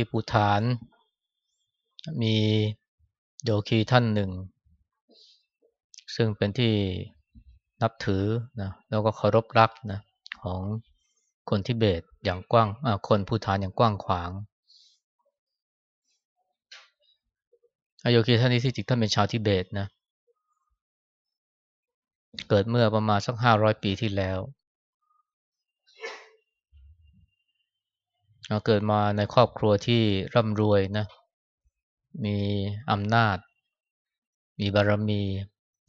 ที่ภูฐาน มีโยคีท่านหนึ่ง ซึ่งเป็นที่นับถือนะแล้วก็เคารพรักนะของคนทิเบตอย่างกว้างคนภูฐานอย่างกว้างขวางโยคีท่านนี้ที่จริงท่านเป็นชาวทิเบตนะ เกิดเมื่อประมาณสักห้าร้อยปีที่แล้ว เกิดมาในครอบครัวที่ร่ำรวยนะ มีอำนาจ มีบารมี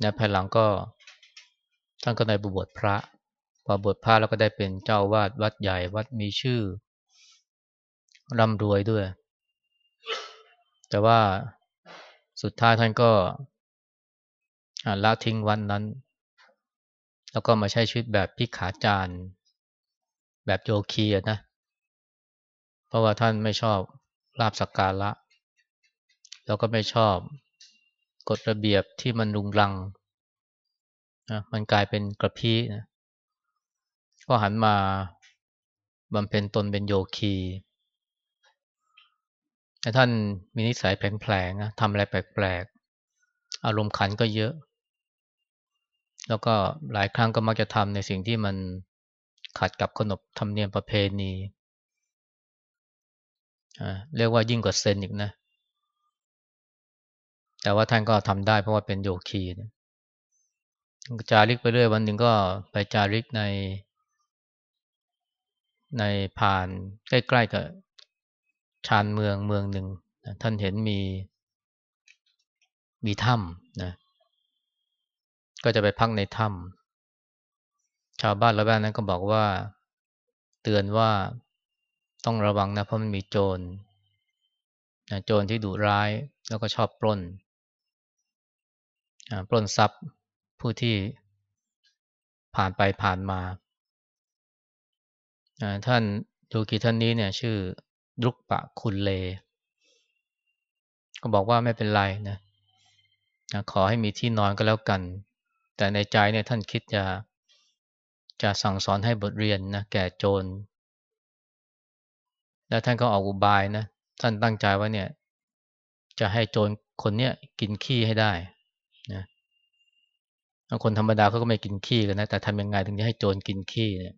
นะภายหลังก็ท่านก็ได้บวชพระ พอบวชพระแล้วก็ได้เป็นเจ้าวาดวัดใหญ่วัดมีชื่อ ร่ำรวยด้วย แต่ว่าสุดท้ายท่านก็ละทิ้งวันนั้น แล้วก็มาใช้ชีวิตแบบพิขาจารย์ แบบโยคีนะ เพราะว่าท่านไม่ชอบลาบสักการะ แล้วก็ไม่ชอบกฎระเบียบที่มันรุงรังนะมันกลายเป็นกระพี้นะก็หันมาบำเพ็ญตนเป็นโยคีแต่ท่านมีนิสัยแผลงๆนะทำอะไรแปลกๆ อารมณ์ขันก็เยอะ แล้วก็หลายครั้งก็มักจะทำในสิ่งที่มันขัดกับขนบธรรมเนียมประเพณี เรียกว่ายิ่งกว่าเซนอีกนะ แต่ว่าท่านก็ทำได้เพราะว่าเป็นโยคีนะจาริกไปเรื่อยวันหนึ่งก็ไปจาริกใน ในผ่านใกล้ๆกับชานเมืองเมืองหนึ่งท่านเห็นมี มีถ้ำนะก็จะไปพักในถ้ำชาวบ้านละแวกนั้นก็บอกว่า เตือนว่า ต้องระวังนะเพราะมันมีโจรนะโจรที่ดุร้ายแล้วก็ชอบปล้นปล้นทรัพย์ผู้ที่ผ่านไปผ่านมาท่านดูกีท่านนี้เนี่ยชื่อรุกปะคุณเล ก็บอกว่าไม่เป็นไรนะขอให้มีที่นอนก็แล้วกัน แต่ในใจเนี่ยท่านคิดจะจะสั่งสอนให้บทเรียนนะแก่โจร แล้วท่านก็ออกอุบายนะท่านตั้งใจว่าเนี่ย จะให้โจรคนเนี้ยกินขี้ให้ได้นะคนธรรมดาเขาก็ไม่กินขี้กันนะ แต่ทำยังไงถึงจะให้โจรกินขี้เนี่ย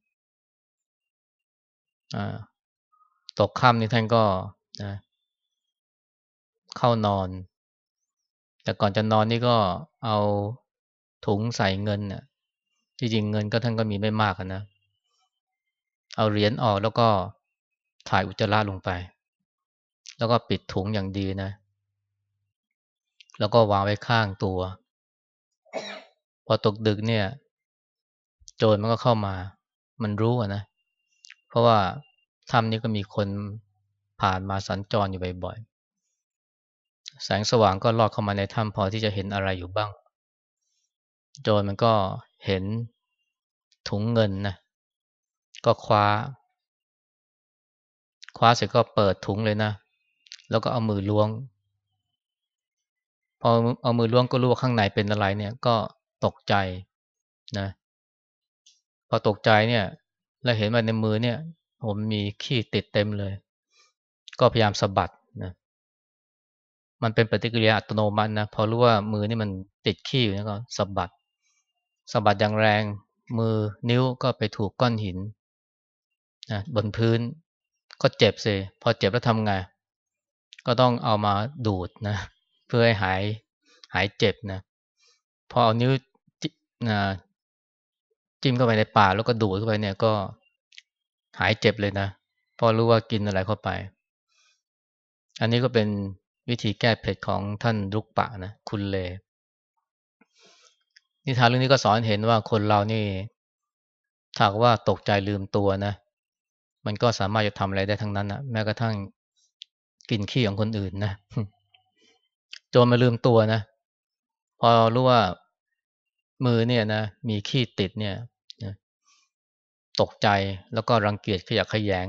ตกค่ำนี่ท่านก็นะเข้านอน แต่ก่อนจะนอนนี่ก็เอาถุงใส่เงินเนี่ยที่จริงเงินก็ท่านก็มีไม่มากนะ เอาเหรียญออกแล้วก็ ถ่ายอุจจาระลงไป แล้วก็ปิดถุงอย่างดีนะ แล้วก็วางไว้ข้างตัว พอตกดึกเนี่ย โจรมันก็เข้ามา มันรู้นะ เพราะว่าถ้ำนี้ก็มีคนผ่านมาสัญจรอยู่บ่อยๆ แสงสว่างก็ลอดเข้ามาในถ้ำพอที่จะเห็นอะไรอยู่บ้าง โจรมันก็เห็นถุงเงินนะ ก็คว้า คว้าเสร็จก็เปิดถุงเลยนะ แล้วก็เอามือล้วง พอเอามือล้วงก็รู้ว่าข้างในเป็นอะไรเนี่ยก็ตกใจนะ พอตกใจเนี่ยแล้วเห็นว่าในมือเนี่ย ผมมีขี้ติดเต็มเลย ก็พยายามสะบัดนะมันเป็นปฏิกิริยาอัตโนมัตินะพอรู้ว่ามือนี่มันติดขี้อยู่ก็สะบัดสะบัดอย่างแรง มือนิ้วก็ไปถูกก้อนหินนะบนพื้น ก็เจ็บสิพอเจ็บแล้วทำไง ก็ต้องเอามาดูดนะ เพื่อให้หายหายเจ็บนะ พอเอานิ้วจิ้มเข้าไปในปากแล้วก็ดูดเข้าไปเนี่ยก็หายเจ็บเลยนะพอรู้ว่ากินอะไรเข้าไป อันนี้ก็เป็นวิธีแก้เผ็ดของท่านลุกปะนะคุณเล นิทานเรื่องนี้ก็สอนเห็นว่าคนเรานี่ถ้าว่าตกใจลืมตัวนะ มันก็สามารถจะทำอะไรได้ทั้งนั้นนะแม้กระทั่งกินขี้ของคนอื่นนะจนมาลืมตัวนะ พอรู้ว่ามือเนี่ยนะมีขี้ติดเนี่ยตกใจแล้วก็รังเกียจขยะขยง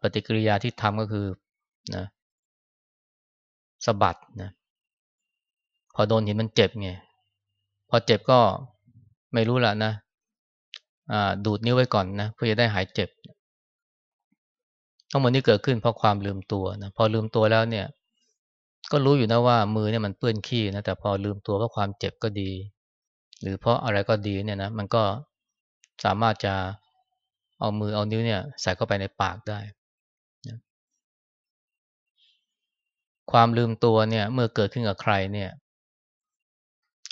ปฏิกิริยาที่ทำก็คือนะสะบัดนะพอโดนหินมันเจ็บไงพอเจ็บก็ไม่รู้ละนะดูดนิ้วไว้ก่อนนะเพื่อจะได้หายเจ็บ ทั้งหมดนี้เกิดขึ้นเพราะความลืมตัวนะพอลืมตัวแล้วเนี่ย ก็รู้อยู่นะว่ามือเนี่ยมันเปื้อนขี้นะแต่พอลืมตัวเพราะความเจ็บก็ดี หรือเพราะอะไรก็ดีเนี่ยนะมันก็สามารถจะเอามือเอานิ้วเนี่ยใส่เข้าไปในปากได้นะความลืมตัวเนี่ย เมื่อเกิดขึ้นกับใครเนี่ย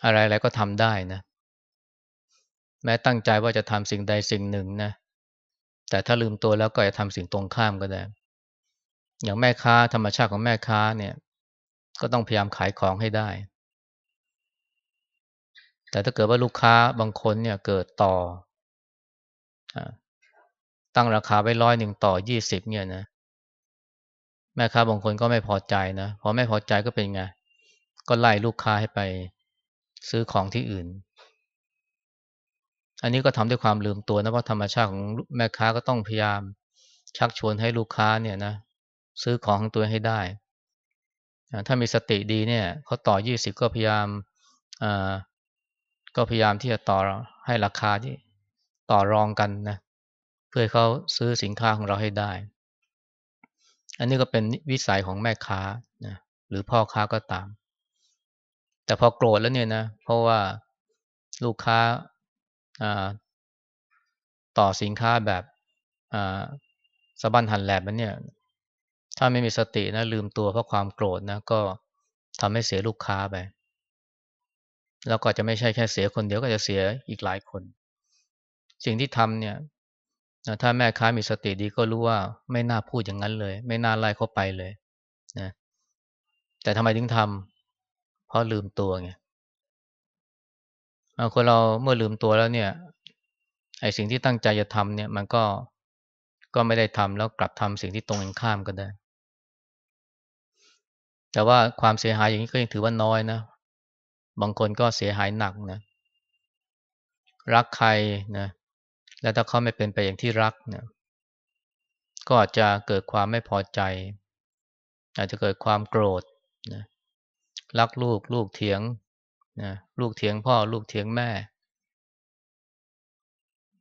อะไรๆก็ทำได้นะแม้ตั้งใจว่าจะทำสิ่งใดสิ่งหนึ่งนะ แต่ถ้าลืมตัวแล้วก็จะทำสิ่งตรงข้ามก็ได้ อย่างแม่ค้าธรรมชาติของแม่ค้าเนี่ย ก็ต้องพยายามขายของให้ได้ แต่ถ้าเกิดว่าลูกค้าบางคนเนี่ยเกิดต่อ ตั้งราคาไว้ร้อยหนึ่งต่อยี่สิบเนี่ยนะ แม่ค้าบางคนก็ไม่พอใจนะ พอไม่พอใจก็เป็นไง ก็ไล่ลูกค้าให้ไปซื้อของที่อื่น อันนี้ก็ทำด้วยความลืมตัวนะเพราะธรรมชาติของแม่ค้าก็ต้องพยายาม ชักชวนให้ลูกค้าเนี่ยนะซื้อของของตัวให้ได้ ถ้ามีสติดีเนี่ยเขาต่อยี่สิบก็พยายามอก็พยายามที่จะต่อให้ราคาที่ต่อรองกันนะเพื่อเขาซื้อสินค้าของเราให้ได้ อันนี้ก็เป็นวิสัยของแม่ค้านะหรือพ่อค้าก็ตาม แต่พอโกรธแล้วเนี่ยนะเพราะว่าลูกค้า ต่อสินค้าแบบสะบันหันแหลบมันเนี่ย ถ้าไม่มีสตินะลืมตัวเพราะความโกรธนะก็ทำให้เสียลูกค้าไป แล้วก็จะไม่ใช่แค่เสียคนเดียวก็จะเสียอีกหลายคน สิ่งที่ทำเนี่ยถ้าแม่ค้ามีสติดีก็รู้ว่าไม่น่าพูดอย่างนั้นเลย ไม่น่าไล่เข้าไปเลยนะแต่ทำไมถึงทำเพราะลืมตัวไง คนเราเมื่อลืมตัวแล้วเนี่ยไอ้สิ่งที่ตั้งใจจะทำเนี่ยมันก็ก็ไม่ได้ทำแล้วกลับทำสิ่งที่ตรงกันข้ามก็ได้ แต่ว่าความเสียหายอย่างนี้ก็ยังถือว่าน้อยนะ บางคนก็เสียหายหนักนะ รักใครนะ แล้วถ้าเขาไม่เป็นไปอย่างที่รักเนี่ยก็อาจจะเกิดความไม่พอใจ อาจจะเกิดความโกรธนะ รักลูกลูกเถียง นะลูกเถียงพ่อ ลูกเถียงแม่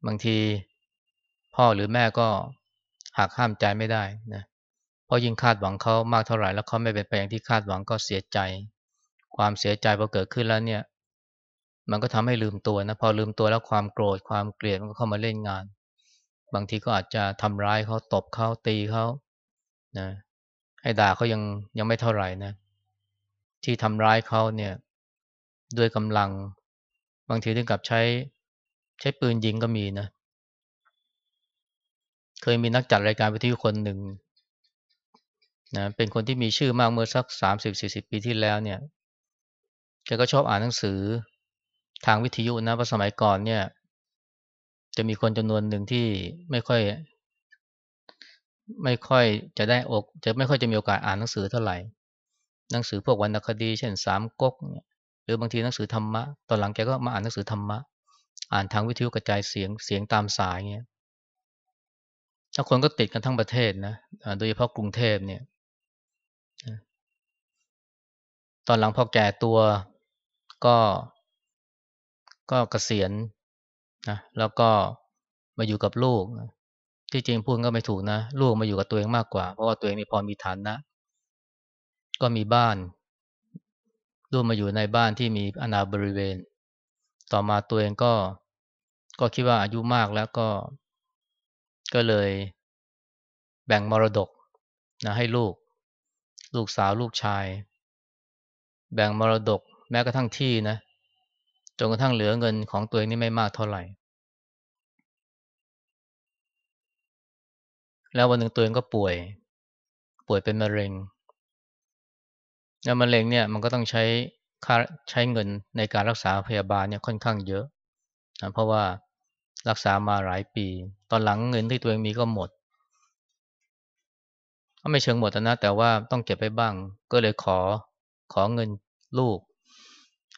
บางทีพ่อหรือแม่ก็หักห้ามใจไม่ได้นะเพราะยิ่งคาดหวังเขามากเท่าไหร่แล้วเขาไม่เป็นไปอย่างที่คาดหวังก็เสียใจ ความเสียใจพอเกิดขึ้นแล้วเนี่ย มันก็ทำให้ลืมตัวนะพอลืมตัวแล้วความโกรธความเกลียดมันก็เข้ามาเล่นงาน บางทีก็อาจจะทำร้ายเขาตบเขาตีเขานะให้ด่าเขายังยังไม่เท่าไหร่นะ ที่ทำร้ายเขาเนี่ย ด้วยกำลัง บางทีถึงกับใช้ใช้ปืนยิงก็มีนะ เคยมีนักจัดรายการวิทยุคนหนึ่งนะเป็นคนที่มีชื่อมากเมื่อสักสามสิบสี่สิบปีที่แล้วเนี่ยแกก็ชอบอ่านหนังสือทางวิทยุนะเพราะสมัยก่อนเนี่ย จะมีคนจำนวนหนึ่งที่ไม่ค่อย ไม่ค่อยจะได้อก จะไม่ค่อยจะมีโอกาสอ่านหนังสือเท่าไหร่ หนังสือพวกวรรณคดี เช่นสามก๊กเนี่ย หรือบางทีหนังสือธรรมะ ตอนหลังแกก็มาอ่านหนังสือธรรมะ อ่านทางวิทยุกระจายเสียงเสียงตามสายเงี้ยถ้าคนก็ติดกันทั้งประเทศนะโดยเฉพาะกรุงเทพเนี่ย ตอนหลังพอแก่ตัวก็ก็เกษียณนะแล้วก็มาอยู่กับลูกนะที่จริงพูดก็ไม่ถูกนะ ลูกมาอยู่กับตัวเองมากกว่า เพราะว่าตัวเองนี่พอมีฐานนะก็มีบ้าน ลูกมาอยู่ในบ้านที่มีอนาบริเวณ ต่อมาตัวเองก็ ก็คิดว่าอายุมากแล้วก็ ก็เลยแบ่งมรดกนะให้ลูก ลูกสาวลูกชาย แบ่งมรดกแม้กระทั่งที่นะจนกระทั่งเหลือเงินของตัวเองนี่ไม่มากเท่าไหร่ แล้ววันหนึ่งตัวเองก็ป่วย ป่วยเป็นมะเร็ง มะเร็งเนี่ยมันก็ต้องใช้ค่าใช้เงินในการรักษาพยาบาลเนี่ยค่อนข้างเยอะนะเพราะว่ารักษามาหลายปี ตอนหลังเงินที่ตัวเองมีก็หมดก็ไม่เชิงหมดนะ แต่ว่าต้องเก็บไปบ้าง ก็เลยขอขอเงินลูก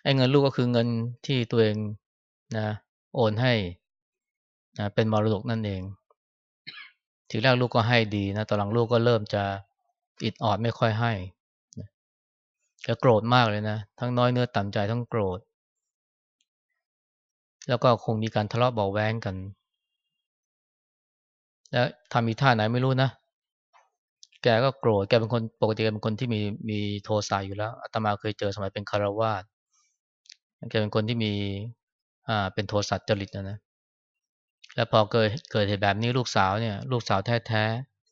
ไอ้เงินลูกก็คือเงินที่ตัวเองนะโอนให้นะเป็นมรดกนั่นเอง ทีแรกลูกก็ให้ดีนะตอนหลังลูกก็เริ่มจะอิดออดไม่ค่อยให้ แกโกรธมากเลยนะ ทั้งน้อยเนื้อต่ำใจทั้งโกรธ แล้วก็คงมีการทะเลาะเบาแวงกัน แล้วทำมีท่าไหนไม่รู้นะ แกก็โกรธ แกเป็นคนปกติแกเป็นคนที่มีมีโทสะอยู่แล้วอาตมาเคยเจอสมัยเป็นคารวาสแกเป็นคนที่มีอ่าเป็นโทสะจริตนะนะแล้วพอเกิดเกิดเหตุแบบนี้ลูกสาวเนี่ย ลูกสาวแท้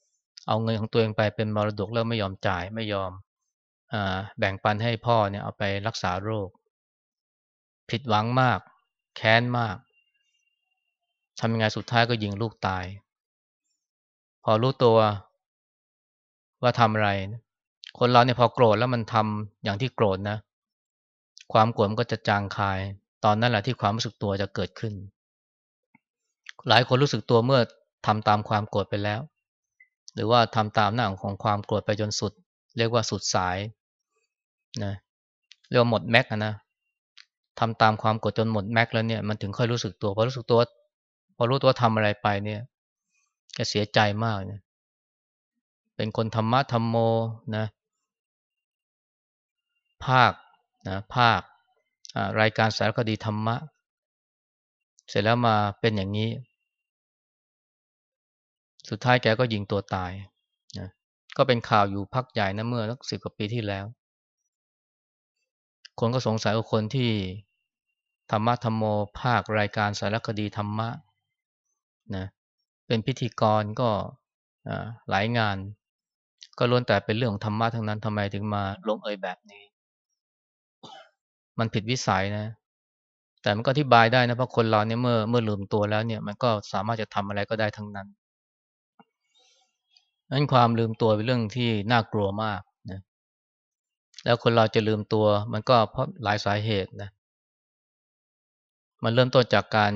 ๆเอาเงินของตัวเองไปเป็นมรดกแล้วไม่ยอมจ่ายไม่ยอม แบ่งปันให้พ่อเนี่ยเอาไปรักษาโรค ผิดหวังมาก แค้นมากทำยังไงสุดท้ายก็ยิงลูกตาย พอรู้ตัวว่าทำอะไร คนเราเนี่ยพอโกรธแล้วมันทำอย่างที่โกรธนะ ความโกรธมันก็จะจางคาย ตอนนั้นแหละที่ความรู้สึกตัวจะเกิดขึ้น หลายคนรู้สึกตัวเมื่อทำตามความโกรธไปแล้ว หรือว่าทำตามหน้าของความโกรธไปจนสุด เรียกว่าสุดสายนะเรียกว่าหมดแม็กนะทำตามความกดจนหมดแม็กแล้วเนี่ยมันถึงค่อยรู้สึกตัวพอรู้สึกตัวพอรู้ตัวทำอะไรไปเนี่ยจะเสียใจมากเนี่ยเป็นคนธรรมะธรรมโมนะ ภาคนะภาครายการสารคดีธรรมะ เสร็จแล้วมาเป็นอย่างนี้ สุดท้ายแกก็ยิงตัวตาย ก็เป็นข่าวอยู่พักใหญ่นะเมื่อสักสิบกว่าปีที่แล้ว คนก็สงสัยว่าคนที่ธรรมะธรรมโมภาครายการสารคดีธรรมะนะเป็นพิธีกรก็หลายงาน ก็ล้วนแต่เป็นเรื่องของธรรมะทั้งนั้นทำไมถึงมาลงเอยแบบนี้ มันผิดวิสัยนะ แต่มันก็อธิบายได้นะเพราะคนเราเนี่ยเมื่อเมื่อลืมตัวแล้วเนี่ย มันก็สามารถจะทำอะไรก็ได้ทั้งนั้น นั้นความลืมตัวเป็นเรื่องที่น่ากลัวมากนะแล้วคนเราจะลืมตัวมันก็เพราะหลายสาเหตุนะมันเริ่มต้นจากการ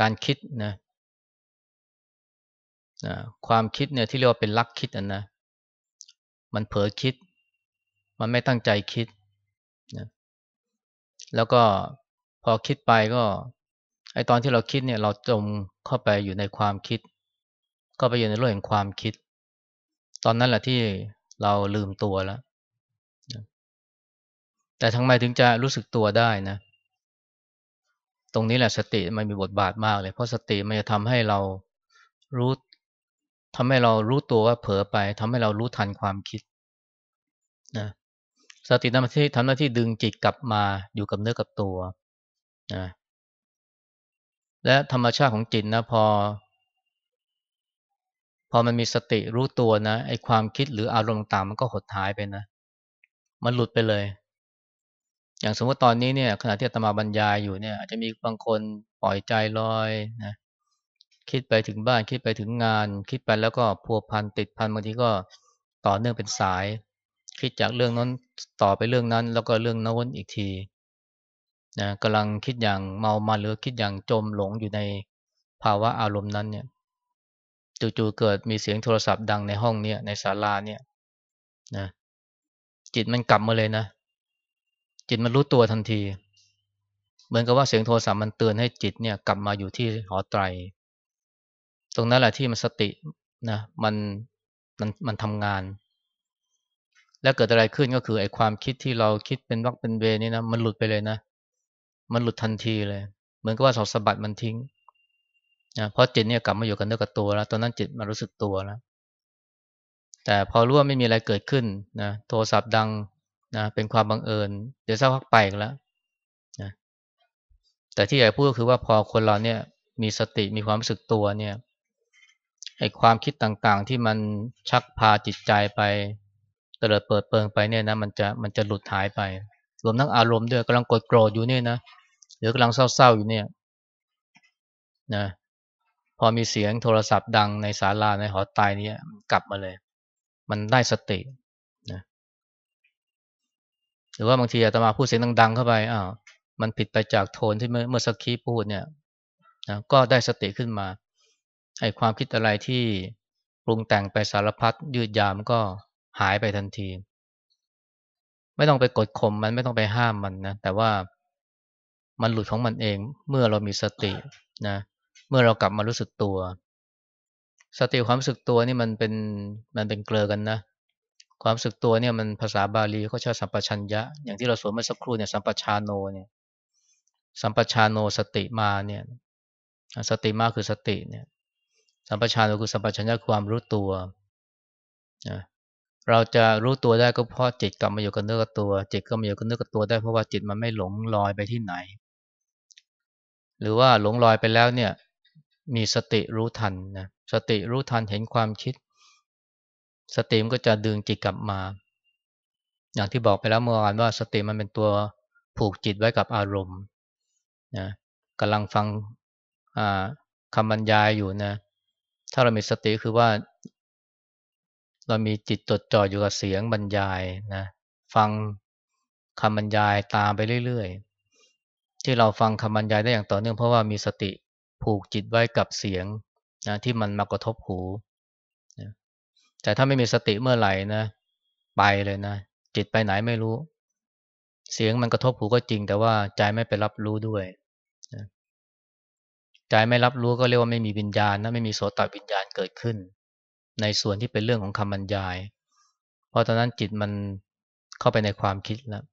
การคิดนะนะความคิดเนี่ยที่เรียกว่าเป็นลักคิดอะนะ มันเผลอคิด มันไม่ตั้งใจคิดนะแล้วก็พอคิดไปก็ไอตอนที่เราคิดเนี่ยเราจมเข้าไปอยู่ในความคิด ก็ไปอยู่ในโลกแห่งความคิด ตอนนั้นแหละที่เราลืมตัวแล้ว แต่ทำไมถึงจะรู้สึกตัวได้นะ ตรงนี้แหละสติมันมีบทบาทมากเลย เพราะสติมันจะทำให้เรารู้ทำให้เรารู้ตัวว่าเผลอไปทำให้เรารู้ทันความคิดนะสติทำหน้าที่ทำหน้าที่ดึงจิตกลับมาอยู่กับเนื้อกับตัวนะและธรรมชาติของจิตนะพอ พอมันมีสติรู้ตัวนะไอ้ความคิดหรืออารมณ์ต่างมันก็หดหายไปนะ มันหลุดไปเลย อย่างสมมติตอนนี้เนี่ยขณะที่ตมาบรรยายอยู่เนี่ย อาจจะมีบางคนปล่อยใจลอยนะคิดไปถึงบ้านคิดไปถึงงาน คิดไปแล้วก็พัวพันติดพันบางทีก็ต่อเนื่องเป็นสาย คิดจากเรื่องนั้นต่อไปเรื่องนั้น แล้วก็เรื่องโน้นอีกทีนะกำลังคิดอย่างเมามาหรือคิดอย่างจมหลงอยู่ในภาวะอารมณ์นั้นเนี่ย จู่ๆเกิดมีเสียงโทรศัพท์ดังในห้องเนี่ยในศาลาเนี่ยนะจิตมันกลับมาเลยนะ จิตมันรู้ตัวทันที เหมือนกับว่าเสียงโทรศัพท์มันเตือนให้จิตเนี่ยกลับมาอยู่ที่หอไตร ตรงนั้นแหละที่มันสตินะมันมันมันทำงาน แล้วเกิดอะไรขึ้นก็คือไอ้ความคิดที่เราคิดเป็นวักเป็นเวนี่นะมันหลุดไปเลยนะ มันหลุดทันทีเลย เหมือนกับว่าสอบสะบัดมันทิ้ง นะเพราะจิตเนี่ยกลับมาอยู่กับเนื้อกับตัวแล้ว ตอนนั้นจิตมันรู้สึกตัวแล้ว แต่พอรู้ว่าไม่มีอะไรเกิดขึ้นนะโทรศัพท์ดังนะเป็นความบังเอิญ เดี๋ยวสักพักไปกแล้วนะแต่ที่อยากพูดก็คือว่าพอคนเราเนี่ยมีสติมีความรู้สึกตัวเนี่ยไอ้ความคิดต่างๆ ที่มันชักพาจิตใจไปเตลิดเปิดเปิงไปเนี่ยนะมันจะมันจะหลุดหายไป รวมทั้งอารมณ์ด้วยกำลังกดโกรธอยู่เนี่ยนะหรือกำลังเศร้าๆอยู่เนี่ยนะ พอมีเสียงโทรศัพท์ดังในศาลาในหอตายนี่ยกลับมาเลย มันได้สตินะหรือว่าบางทีอาตมาพูดเสียงดัง ๆ เข้าไปอ้าวมันผิดไปจากโทนที่เมื่อสักครีพูดเนี่ยนะก็ได้สติขึ้นมาไอ้ความคิดอะไรที่ปรุงแต่งไปสารพัดยืดยามก็หายไปทันที ไม่ต้องไปกดข่มมันไม่ต้องไปห้ามมันนะแต่ว่ามันหลุดของมันเองเมื่อเรามีสตินะ เมื่อเรากลับมารู้สึกตัว สติความรู้สึกตัวนี่มันเป็นมันเป็นเกลือกันนะ ความรู้สึกตัวเนี่ยมันภาษาบาลีเขาใช้สัมปชัญญะ อย่างที่เราสวดเมื่อสักครู่เนี่ยสัมปชานโนเนี่ยสัมปชานโนสติมาเนี่ยสติมาคือสติเนี่ย สัมปชานโนคือสัมปชัญญะความรู้ตัวนะเราจะรู้ตัวได้ก็เพราะจิตกลับมาอยู่กับเนื้อกับตัว จิตก็มาอยู่กับเนื้อกับตัวได้เพราะว่าจิตมันไม่หลงลอยไปที่ไหน หรือว่าหลงลอยไปแล้วเนี่ย มีสติรู้ทันนะสติรู้ทันเห็นความคิด สติมันก็จะดึงจิตกลับมา อย่างที่บอกไปแล้วเมื่อวานว่าสติมันเป็นตัวผูกจิตไว้กับอารมณ์นะกำลังฟังคำบรรยายอยู่นะ ถ้าเรามีสติคือว่า เรามีจิตจดจ่ออยู่กับเสียงบรรยายนะฟังคำบรรยายตามไปเรื่อย ๆ ที่เราฟังคำบรรยายได้อย่างต่อเนื่องเพราะว่ามีสติ ผูกจิตไว้กับเสียงนะที่มันมากระทบหูนะแต่ถ้าไม่มีสติเมื่อไหร่นะไปเลยนะ จิตไปไหนไม่รู้ เสียงมันกระทบหูก็จริง แต่ว่าใจไม่ไปรับรู้ด้วยนะใจไม่รับรู้ก็เรียกว่าไม่มีวิญญาณนะไม่มีโสตวิญญาณเกิดขึ้น ในส่วนที่เป็นเรื่องของคำบรรยาย เพราะตอนนั้นจิตมันเข้าไปในความคิดแล้ว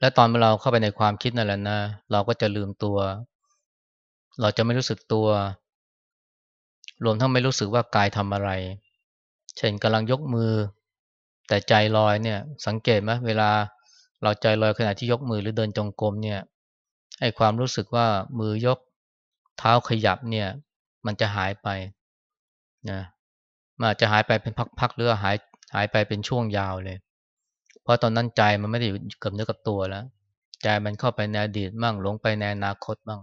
และตอนเราเข้าไปในความคิดนั่นแหละนะ เราก็จะลืมตัว เราจะไม่รู้สึกตัว รวมทั้งไม่รู้สึกว่ากายทำอะไร เช่นกำลังยกมือ แต่ใจลอยเนี่ย สังเกตไหมเวลาเราใจลอยขณะที่ยกมือหรือเดินจงกรมเนี่ยไอ้ความรู้สึกว่ามือยกเท้าขยับเนี่ย มันจะหายไปนะมันอาจจะหายไปเป็นพักๆหรือหายหายไปเป็นช่วงยาวเลย เพราะตอนนั้นใจมันไม่ได้อยู่กับเนื้อกับตัวแล้ว ใจมันเข้าไปในอดีตมั่งหลงไปในอนาคตมั่ง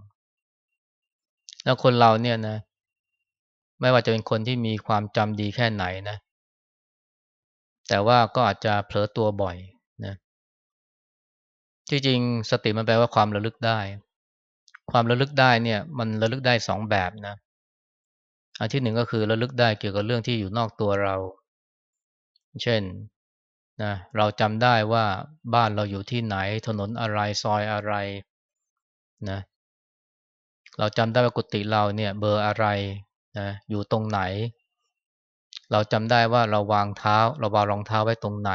แล้วคนเราเนี่ยนะ ไม่ว่าจะเป็นคนที่มีความจำดีแค่ไหนนะ แต่ว่าก็อาจจะเผลอตัวบ่อยนะจริงๆสติมันแปลว่าความระลึกได้ ความระลึกได้เนี่ย มันระลึกได้สองแบบนะอันที่หนึ่งก็คือระลึกได้เกี่ยวกับเรื่องที่อยู่นอกตัวเรา เช่นนะเราจำได้ว่าบ้านเราอยู่ที่ไหน ถนนอะไรซอยอะไรนะ เราจำได้ว่ากุฏิเราเนี่ยเบอร์อะไรนะอยู่ตรงไหน เราจำได้ว่าเราวางเท้า เราวางรองเท้าไว้ตรงไหน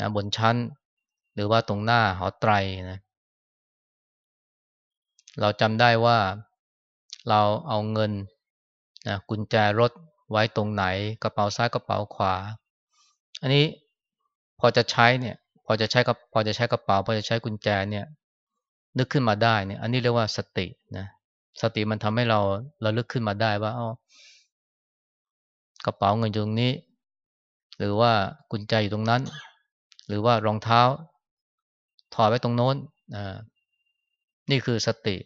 นะบนชั้น หรือว่าตรงหน้าหอไตรนะเราจำได้ว่าเราเอาเงินนะกุญแจรถไว้ตรงไหน กระเป๋าซ้ายกระเป๋าขวา อันนี้พอจะใช้เนี่ยพอจะใช้กับพอจะใช้กระเป๋าพอจะใช้กุญแจเนี่ย นึกขึ้นมาได้เนี่ย อันนี้เรียกว่าสตินะสติมันทำให้เราเราลึกขึ้นมาได้ว่าอ๋อกระเป๋าเงินอยู่ตรงนี้ หรือว่ากุญแจอยู่ตรงนั้น หรือว่ารองเท้า ถอดไว้ตรงโน้นอ่านี่คือสติ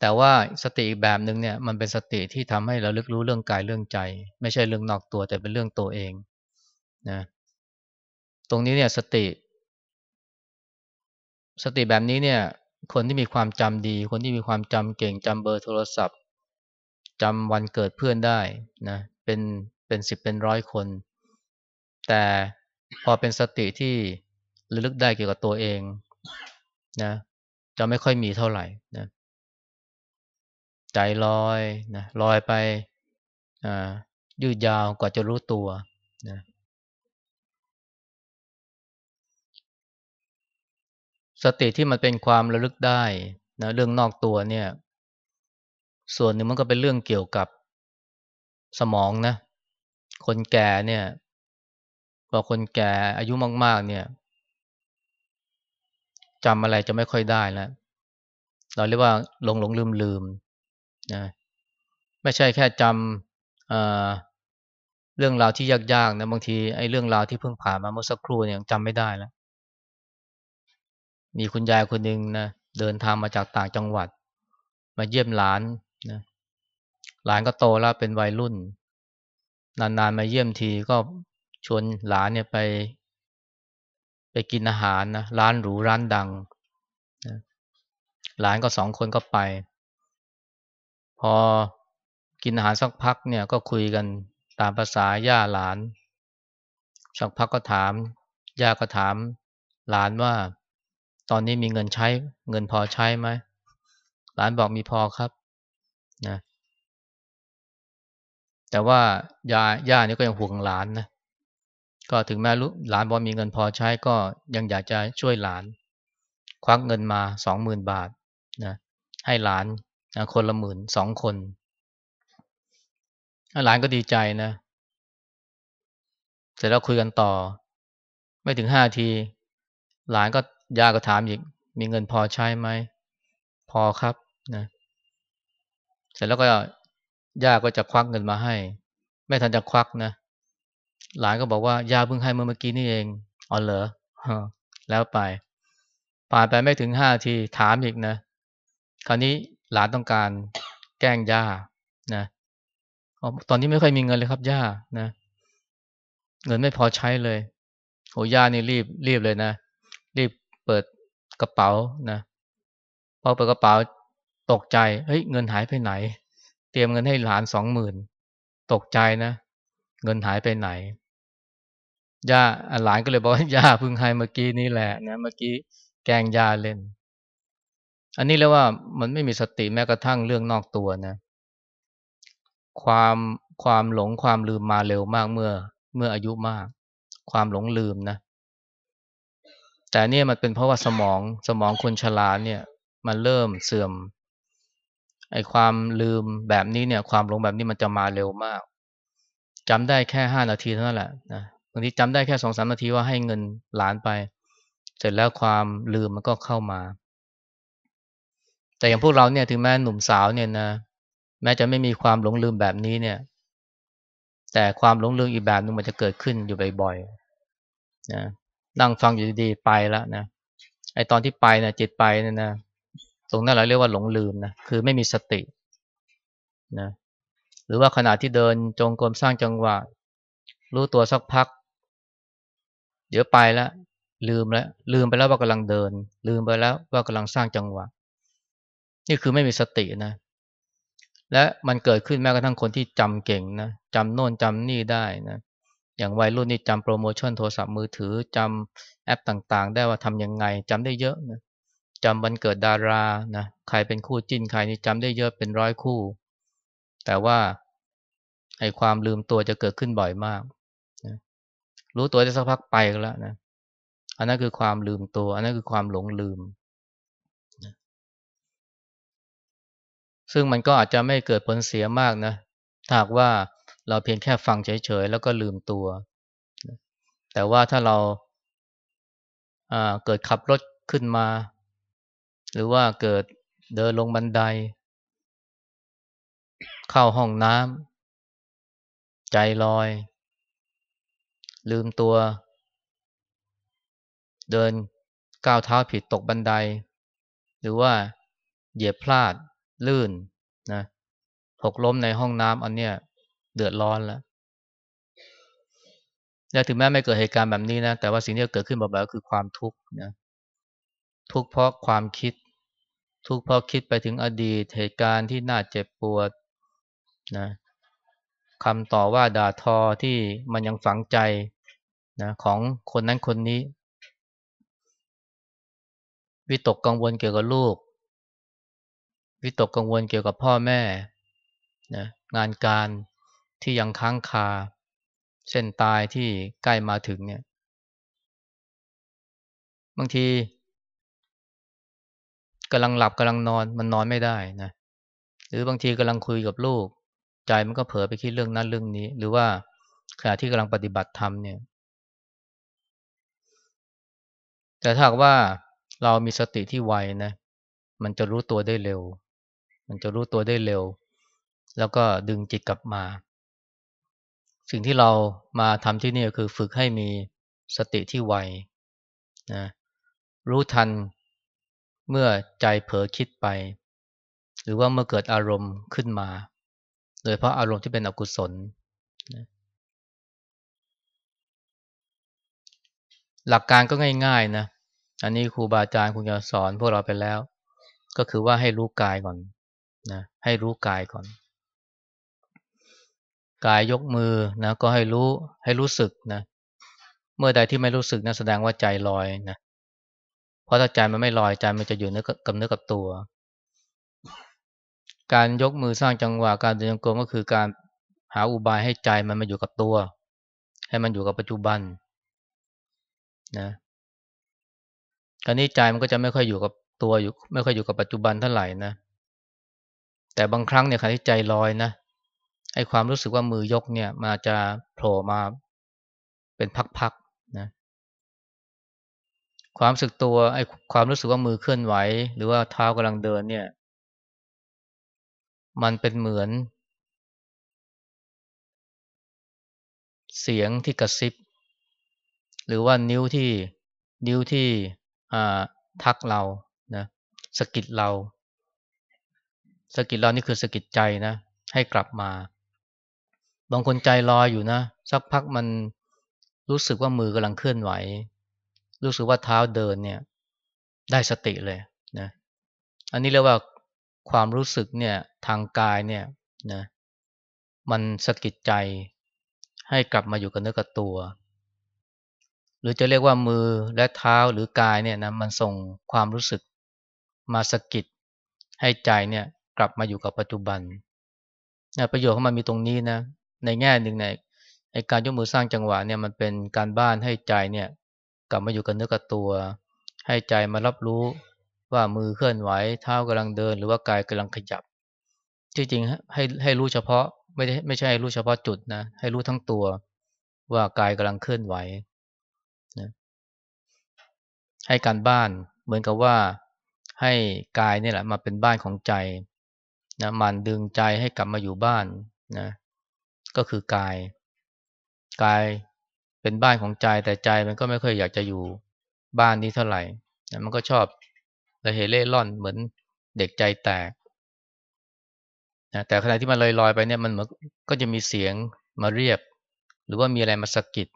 แต่ว่าสติอีกแบบหนึ่งเนี่ย มันเป็นสติที่ทำให้เราลึกรู้เรื่องกายเรื่องใจ ไม่ใช่เรื่องนอกตัวแต่เป็นเรื่องตัวเองนะตรงนี้เนี่ยสติ สติแบบนี้เนี่ย คนที่มีความจำดี คนที่มีความจำเก่งจำเบอร์โทรศัพท์จำวันเกิดเพื่อนได้นะเป็นเป็นสิบเป็นร้อยคน แต่พอเป็นสติที่ระลึกได้เกี่ยวกับตัวเองนะจะไม่ค่อยมีเท่าไหร่นะใจลอยนะลอยไปยืดยาวกว่าจะรู้ตัวนะ สติที่มันเป็นความระลึกได้นะเรื่องนอกตัวเนี่ย ส่วนหนึ่งมันก็เป็นเรื่องเกี่ยวกับสมองนะ คนแก่เนี่ยพอคนแก่อายุมาก ๆ เนี่ยจำอะไรจะไม่ค่อยได้แล้วเราเรียกว่าหลงหลงลืมลืมนะไม่ใช่แค่จำเเรื่องราวที่ยากๆนะบางทีไอ้เรื่องราวที่เพิ่งผ่านมาเมื่อสักครู่เนี่ยจำไม่ได้แล้ว มีคุณยายคนหนึ่งนะเดินทางมาจากต่างจังหวัด มาเยี่ยมหลานนะหลานก็โตแล้วเป็นวัยรุ่น นานๆมาเยี่ยมทีก็ชวนหลานเนี่ยไป ไปกินอาหารนะร้านหรูร้านดังนะหลานก็สองคนก็ไป พอกินอาหารสักพักเนี่ยก็คุยกันตามภาษาย่าหลานสักพักก็ถามย่าก็ถาม หลานว่า ตอนนี้มีเงินใช้ เงินพอใช้ไหมหลานบอกมีพอครับนะแต่ว่ายาย่านี่ก็ยังห่วงหลานนะก็ถึงแม้ลูกหลานบอกมีเงินพอใช้ก็ยังอยากจะช่วยหลาน ควักเงินมาสองหมื่นบาทนะให้หลานนะคนละหมื่นสองคนหลานก็ดีใจนะ เสร็จแล้วคุยกันต่อ ไม่ถึงห้าที หลานก็ ยาก็ถามอีก มีเงินพอใช้ไหม พอครับนะเสร็จแล้วก็ย่าก็จะควักเงินมาให้ ไม่ทันจะควักนะ หลานก็บอกว่าย่าเพิ่งให้เมื่อกี้นี่เองอ๋อเหรอแล้วไปผ่านไปไม่ถึงห้าทีถามอีกนะ คราวนี้หลานต้องการแกล้งย่านะตอนนี้ไม่ค่อยมีเงินเลยครับย่านะ เงินไม่พอใช้เลยโหย่านี่รีบรีบเลยนะ เปิดกระเป๋านะพอเปิดกระเป๋าตกใจเฮ้ยเงินหายไปไหน เตรียมเงินให้หลานสองหมื่นตกใจนะ เงินหายไปไหนย่าหลานก็เลยบอกว่าย่าพึ่งให้เมื่อกี้นี่แหละนะเมื่อกี้แกงยาเล่น อันนี้เรียกว่ามันไม่มีสติแม้กระทั่งเรื่องนอกตัวนะ ความความหลงความลืมมาเร็วมากเมื่อ เมื่ออายุมาก ความหลงลืมนะ แต่เนี่ยมันเป็นเพราะว่าสมองสมองคนฉลาดเนี่ย มันเริ่มเสื่อมไอ้ความลืมแบบนี้เนี่ย ความหลงแบบนี้มันจะมาเร็วมากจำได้แค่ห้านาทีเท่านั้นแหละนะบางทีจำได้แค่สองสามนาทีว่าให้เงินหลานไป เสร็จแล้วความลืมมันก็เข้ามา แต่อย่างพวกเราเนี่ยถึงแม้หนุ่มสาวเนี่ยนะแม้จะไม่มีความหลงลืมแบบนี้เนี่ย แต่ความหลงลืมอีกแบบนึงมันจะเกิดขึ้นอยู่บ่อยๆนะ นั่งฟังอยู่ดีๆไปแล้วนะไอตอนที่ไปนะจิตไปเนี่ยนะตรงนั้นเราเรียกว่าหลงลืมนะคือไม่มีสตินะหรือว่าขณะที่เดินจงกรมสร้างจังหวะ รู้ตัวสักพัก เดี๋ยวไปแล้วลืมแล้วลืมไปแล้วว่ากำลังเดิน ลืมไปแล้วว่ากำลังสร้างจังหวะ นี่คือไม่มีสตินะและมันเกิดขึ้นแม้กระทั่งคนที่จำเก่งนะจำโน่นจำนี่ได้นะ อย่างวัยรุ่นนี่จำโปรโมชั่นโทรศัพท์มือถือจำแอปต่างๆ ได้ว่าทำยังไงจำได้เยอะนะจำวันเกิดดารานะใครเป็นคู่จิ้นใครนี่จำได้เยอะเป็นร้อยคู่ แต่ว่าไอ้ความลืมตัวจะเกิดขึ้นบ่อยมากนะรู้ตัวได้สักพักไปแล้วนะอันนั้นคือความลืมตัว อันนั้นคือความหลงลืมซึ่งมันก็อาจจะไม่เกิดผลเสียมากนะถ้าหากว่า เราเพียงแค่ฟังเฉยๆ แล้วก็ลืมตัว แต่ว่าถ้าเราเกิดขับรถขึ้นมา หรือว่าเกิดเดินลงบันได เข้าห้องน้ำใจลอย ลืมตัว เดินก้าวเท้าผิดตกบันได หรือว่าเหยียบพลาดลื่นนะหกล้มในห้องน้ำอันเนี้ย เดือดร้อนแล้วและถึงแม้ไม่เกิดเหตุการณ์แบบนี้นะ แต่ว่าสิ่งที่เกิดขึ้นบ่อยๆก็คือความทุกข์นะทุกข์เพราะความคิด ทุกข์เพราะคิดไปถึงอดีตเหตุการณ์ที่น่าเจ็บปวดนะคำต่อว่าด่าทอที่มันยังฝังใจนะของคนนั้นคนนี้ วิตกกังวลเกี่ยวกับลูก วิตกกังวลเกี่ยวกับพ่อแม่นะงานการ ที่ยังค้างคา เส้นตายที่ใกล้มาถึงเนี่ย บางทีกำลังหลับกำลังนอนมันนอนไม่ได้นะ หรือบางทีกำลังคุยกับลูก ใจมันก็เผลอไปคิดเรื่องนั้นเรื่องนี้ หรือว่าขณะที่กำลังปฏิบัติธรรมเนี่ย แต่ถ้าว่าเรามีสติที่ไวนะ มันจะรู้ตัวได้เร็ว มันจะรู้ตัวได้เร็ว แล้วก็ดึงจิตกลับมา สิ่งที่เรามาทำที่นี่คือฝึกให้มีสติที่ไวนะรู้ทันเมื่อใจเผลอคิดไป หรือว่าเมื่อเกิดอารมณ์ขึ้นมา โดยเพราะอารมณ์ที่เป็นอกุศลนะหลักการก็ง่ายๆนะอันนี้ครูบาอาจารย์คุณจะสอนพวกเราไปแล้ว ก็คือว่าให้รู้กายก่อนนะให้รู้กายก่อน กายยกมือนะก็ให้รู้ให้รู้สึกนะ เมื่อใดที่ไม่รู้สึกนะแสดงว่าใจลอยนะเพราะถ้าใจมันไม่ลอยใจมันจะอยู่เนื้อกับเนื้อกับตัว การยกมือสร้างจังหวะการเดินโกงก็คือการหาอุบายให้ใจมันมาอยู่กับตัว ให้มันอยู่กับปัจจุบันนะการนี้ใจมันก็จะไม่ค่อยอยู่กับตัวอยู่ ไม่ค่อยอยู่กับปัจจุบันเท่าไหร่นะ แต่บางครั้งเนี่ยขณะที่ใจลอยนะ ไอ้ความรู้สึกว่ามือยกเนี่ยมาจะโผล่มาเป็นพักๆนะความรู้สึกตัวไอ้ความรู้สึกว่ามือเคลื่อนไหว หรือว่าเท้ากำลังเดินเนี่ย มันเป็นเหมือน เสียงที่กระซิบ หรือว่านิ้วที่นิ้วที่ทักเรานะสกิดเราสกิดเรานี่คือสกิดใจนะ ให้กลับมา บางคนใจลอยอยู่นะ สักพักมันรู้สึกว่ามือกำลังเคลื่อนไหว รู้สึกว่าเท้าเดินเนี่ย ได้สติเลยนะอันนี้เรียกว่าความรู้สึกเนี่ยทางกายเนี่ยนะมันสะกิดใจให้กลับมาอยู่กับเนื้อกับตัว หรือจะเรียกว่ามือและเท้าหรือกายเนี่ยนะมันส่งความรู้สึกมาสะกิดให้ใจเนี่ยกลับมาอยู่กับปัจจุบันนะประโยชน์ของมันมีตรงนี้นะ ในแง่หนึ่งในในการยกมือสร้างจังหวะเนี่ยมันเป็นการบ้านให้ใจเนี่ยกลับมาอยู่กับเนื้อกับตัว ให้ใจมารับรู้ว่ามือเคลื่อนไหวเท้ากำลังเดิน หรือว่ากายกำลังขยับ จริงๆให้ให้รู้เฉพาะไม่ได้ไม่ใช่รู้เฉพาะจุดนะให้รู้ทั้งตัวว่ากายกำลังเคลื่อนไหวนะให้การบ้านเหมือนกับว่าให้กายนี่แหละมาเป็นบ้านของใจนะมันดึงใจให้กลับมาอยู่บ้านนะ ก็คือกาย กายเป็นบ้านของใจแต่ใจมันก็ไม่ค่อยอยากจะอยู่บ้านนี้เท่าไหร่นะมันก็ชอบระเหเล่ร่อนเหมือนเด็กใจแตกนะแต่ขณะที่มันลอยๆไปเนี่ยมันเหมือนก็จะมีเสียงมาเรียก หรือว่ามีอะไรมาสะกิด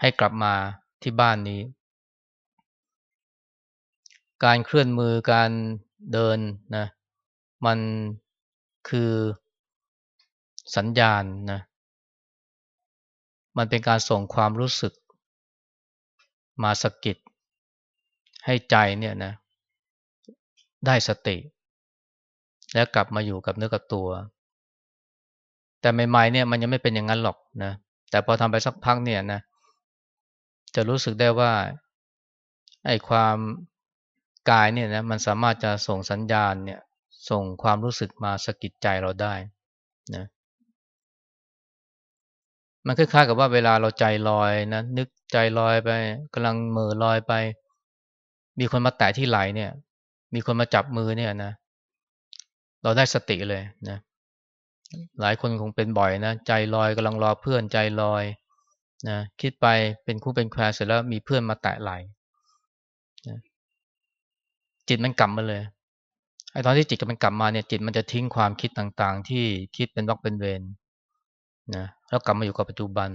ให้กลับมาที่บ้านนี้ การเคลื่อนมือการเดินนะมันคือ สัญญาณนะมันเป็นการส่งความรู้สึก มาสกิดให้ใจเนี่ยนะได้สติ แล้วกลับมาอยู่กับเนื้อกับตัว แต่ใหม่ๆเนี่ยมันยังไม่เป็นอย่างนั้นหรอกนะแต่พอทำไปสักพักเนี่ยนะจะรู้สึกได้ว่าไอ้ความกายเนี่ยนะมันสามารถจะส่งสัญญาณเนี่ยส่งความรู้สึกมาสะกิดใจเราได้นะ มันคล้ายๆกับว่าเวลาเราใจลอยนะนึกใจลอยไปกำลังเมือลอยไป มีคนมาแตะที่ไหลเนี่ย มีคนมาจับมือเนี่ยนะเราได้สติเลยนะหลายคนคงเป็นบ่อยนะใจลอยกำลังรอเพื่อนใจลอยนะคิดไปเป็นคู่เป็นแควเสร็จแล้วมีเพื่อนมาแตะไหลนะจิตมันกลับมาเลยไอ้ตอนที่จิตมันกลับมาเนี่ยจิตมันจะทิ้งความคิดต่างๆ ที่คิดเป็นวอกเป็นเวร นะแล้วกลับมาอยู่กับปัจจุบัน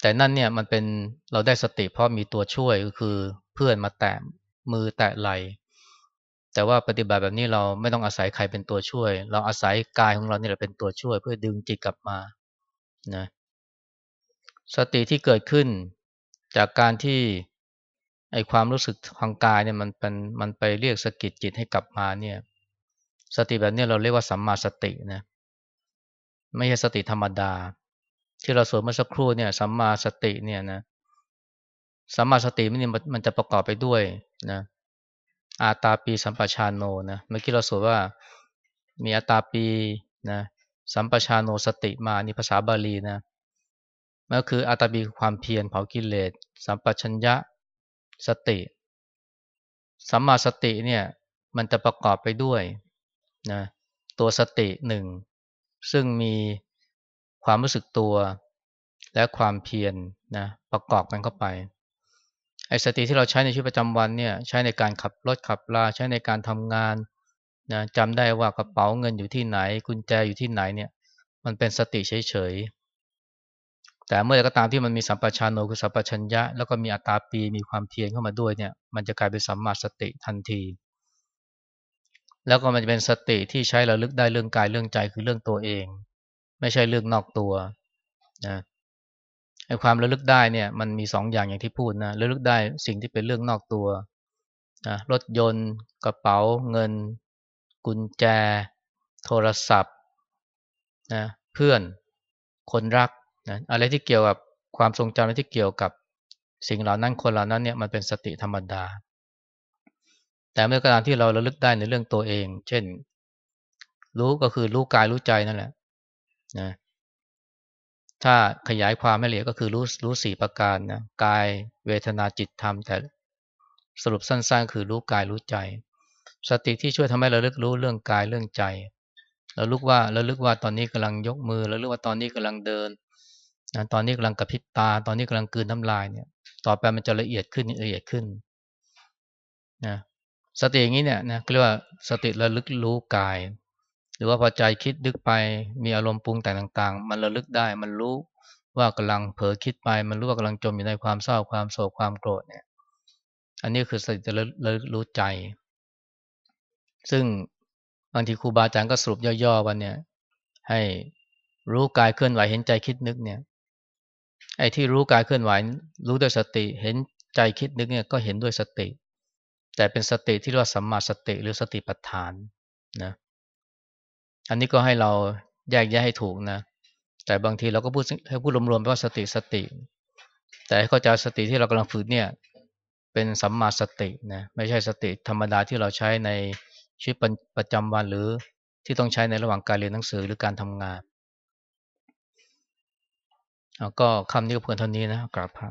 แต่นั่นเนี่ยมันเป็นเราได้สติเพราะมีตัวช่วยก็คือเพื่อนมาแตะมือแตะไหลแต่ว่าปฏิบัติแบบนี้เราไม่ต้องอาศัยใครเป็นตัวช่วย เราอาศัยกายของเราเนี่แหละเป็นตัวช่วย เพื่อดึงจิตกลับมานะสติที่เกิดขึ้นจากการที่ไอความรู้สึกทางกายเนี่ยมันเป็นมันไปเรียกสกิดจิตให้กลับมาเนี่ย สติแบบนี้เราเรียกว่าสัมมาสตินะ ไม่ใช่สติธรรมดา ที่เราสวดเมื่อสักครู่เนี่ยสัมมาสติเนี่ยนะสัมมาสติมันมันจะประกอบไปด้วยนะอาตาปีสัมปชานโนนะเมื่อกี้เราสวดว่ามีอาตาปีนะสัมปชานโนสติมานี่ภาษาบาลีนะมันก็คืออัตบีความเพียรเผากิเลสสัมปชัญญะสติสัมมาสติเนี่ยมันจะประกอบไปด้วยนะตัวสติหนึ่ง ซึ่งมีความรู้สึกตัวและความเพียรนนะประกอบกันเข้าไปไอ้สติที่เราใช้ในชีวิตประจำวันเนี่ยใช้ในการขับรถขับลาใช้ในการทำงานนะจำได้ว่ากระเป๋าเงินอยู่ที่ไหน กุญแจอยู่ที่ไหนเนี่ย มันเป็นสติเฉยๆแต่เมื่อก็ตามที่มันมีสัมปชัญโนคือสัมปชัญญะแล้วก็มีอัตตาปีมีความเพียรเข้ามาด้วยเนี่ย มันจะกลายเป็นสัมมาสติทันที แล้วก็มันจะเป็นสติที่ใช้ระลึกได้เรื่องกายเรื่องใจคือเรื่องตัวเอง ไม่ใช่เรื่องนอกตัวนะไอ้ความระลึกได้เนี่ยมันมีสองอย่างอย่างที่พูดนะระลึกได้สิ่งที่เป็นเรื่องนอกตัวนะรถยนต์ กระเป๋าเงิน กุญแจ โทรศัพท์นะเพื่อนคนรักนะอะไรที่เกี่ยวกับความทรงจำอะไรที่เกี่ยวกับสิ่งเหล่านั้นคนเหล่านั้นเนี่ยมันเป็นสติธรรมดา แต่เมื่อกระดานที่เราระลึกได้ในเรื่องตัวเอง เช่น รู้ก็คือรู้กายรู้ใจนั่นแหละนะถ้าขยายความให้ละเอียดก็คือรู้รู้สี่ประการนะกายเวทนาจิตธรรม แต่สรุปสั้นๆ คือรู้กายรู้ใจ สติที่ช่วยทำให้เราลึกรู้เรื่องกายเรื่องใจเราลึกว่าเราลึกว่าตอนนี้กำลังยกมือเราลึกว่าตอนนี้กำลังเดินนะตอนนี้กำลังกระพริบตา ตอนนี้กำลังกืนน้ำลายเนี่ย ต่อไปมันจะละเอียดขึ้นละเอียดขึ้นนะ สติอย่างนี้เนี่ยนะเรียกว่าสติระลึกรู้กาย หรือว่าพอใจคิดดึกไปมีอารมณ์ปรุงแต่งต่างๆ มันระลึกได้มันรู้ว่ากำลังเผลอคิดไป มันรู้ว่ากำลังจมอยู่ในความเศร้าความโศกความโกรธเนี่ยอันนี้คือสติระลึกรู้ใจ ซึ่งบางทีครูบาอาจารย์ก็สรุปย่อๆวันเนี่ยให้รู้กายเคลื่อนไหวเห็นใจคิดนึกเนี่ยไอ้ที่รู้กายเคลื่อนไหว รู้ด้วยสติ เห็นใจคิดนึกเนี่ยก็เห็นด้วยสติ แต่เป็นสติที่เรียกว่าสัมมาสติหรือสติปัฏฐานนะอันนี้ก็ให้เราแยกแยะให้ถูกนะ แต่บางทีเราก็พูดให้พูดรวมๆไปว่าสติสติ แต่ให้เข้าใจสติที่เรากำลังฝึกเนี่ย เป็นสัมมาสตินะไม่ใช่สติธรรมดาที่เราใช้ในชีวิตประจำวันหรือที่ต้องใช้ในระหว่างการเรียนหนังสือหรือการทำงานแล้วก็คำนี้ก็เพื่อนเท่านี้นะกราบพระ